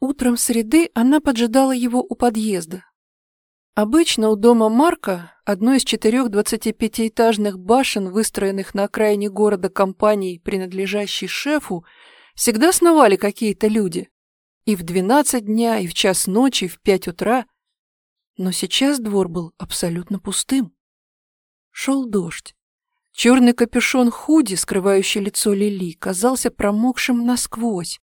Утром среды она поджидала его у подъезда. Обычно у дома Марка, одной из четырех двадцатипятиэтажных башен, выстроенных на окраине города компанией, принадлежащей шефу, всегда сновали какие-то люди. И в двенадцать дня, и в час ночи, и в пять утра. Но сейчас двор был абсолютно пустым. Шел дождь. Черный капюшон худи, скрывающий лицо Лили, казался промокшим насквозь.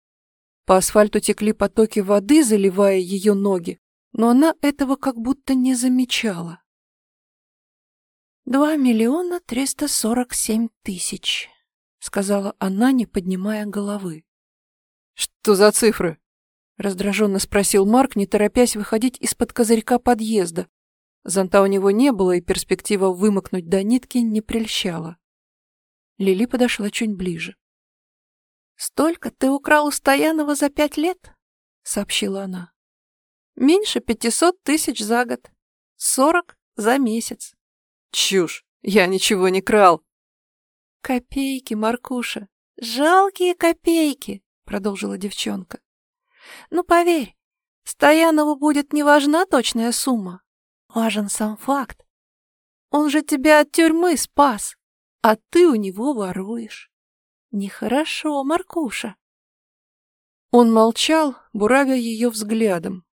По асфальту текли потоки воды, заливая ее ноги, но она этого как будто не замечала. «Два миллиона триста сорок семь тысяч», — сказала она, не поднимая головы. «Что за цифры?» — раздраженно спросил Марк, не торопясь выходить из-под козырька подъезда. Зонта у него не было, и перспектива вымокнуть до нитки не прельщала. Лили подошла чуть ближе. «Столько ты украл у Стоянова за пять лет?» — сообщила она. Меньше пятисот тысяч за год. Сорок за месяц. Чушь. Я ничего не крал. Копейки, Маркуша. Жалкие копейки, продолжила девчонка. Ну, поверь, Стоянову будет не важна точная сумма. Важен сам факт. Он же тебя от тюрьмы спас, а ты у него воруешь. Нехорошо, Маркуша. Он молчал, буравя ее взглядом.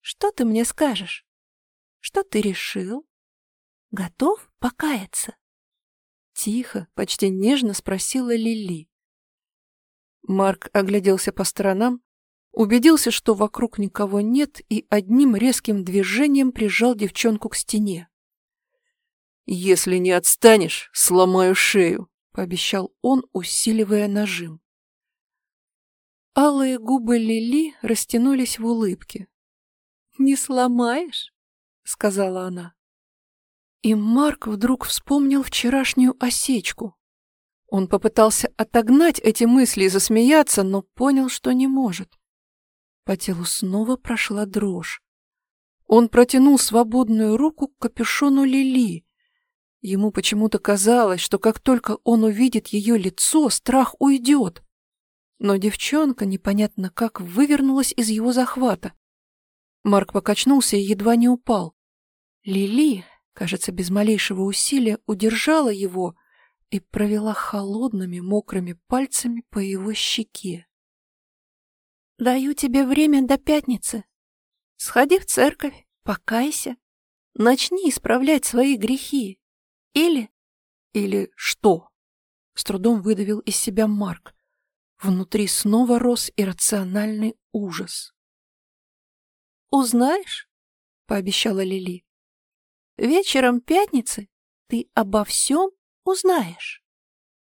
Что ты мне скажешь? Что ты решил? Готов покаяться? Тихо, почти нежно спросила Лили. Марк огляделся по сторонам, убедился, что вокруг никого нет, и одним резким движением прижал девчонку к стене. «Если не отстанешь, сломаю шею», — пообещал он, усиливая нажим. Алые губы Лили растянулись в улыбке. «Не сломаешь?» — сказала она. И Марк вдруг вспомнил вчерашнюю осечку. Он попытался отогнать эти мысли и засмеяться, но понял, что не может. По телу снова прошла дрожь. Он протянул свободную руку к капюшону Лили. Ему почему-то казалось, что как только он увидит ее лицо, страх уйдет. Но девчонка непонятно как вывернулась из его захвата. Марк покачнулся и едва не упал. Лили, кажется, без малейшего усилия удержала его и провела холодными мокрыми пальцами по его щеке. «Даю тебе время до пятницы. Сходи в церковь, покайся, начни исправлять свои грехи. Или... Или что?» С трудом выдавил из себя Марк. Внутри снова рос иррациональный ужас. «Узнаешь?» — пообещала Лили. «Вечером пятницы ты обо всем узнаешь».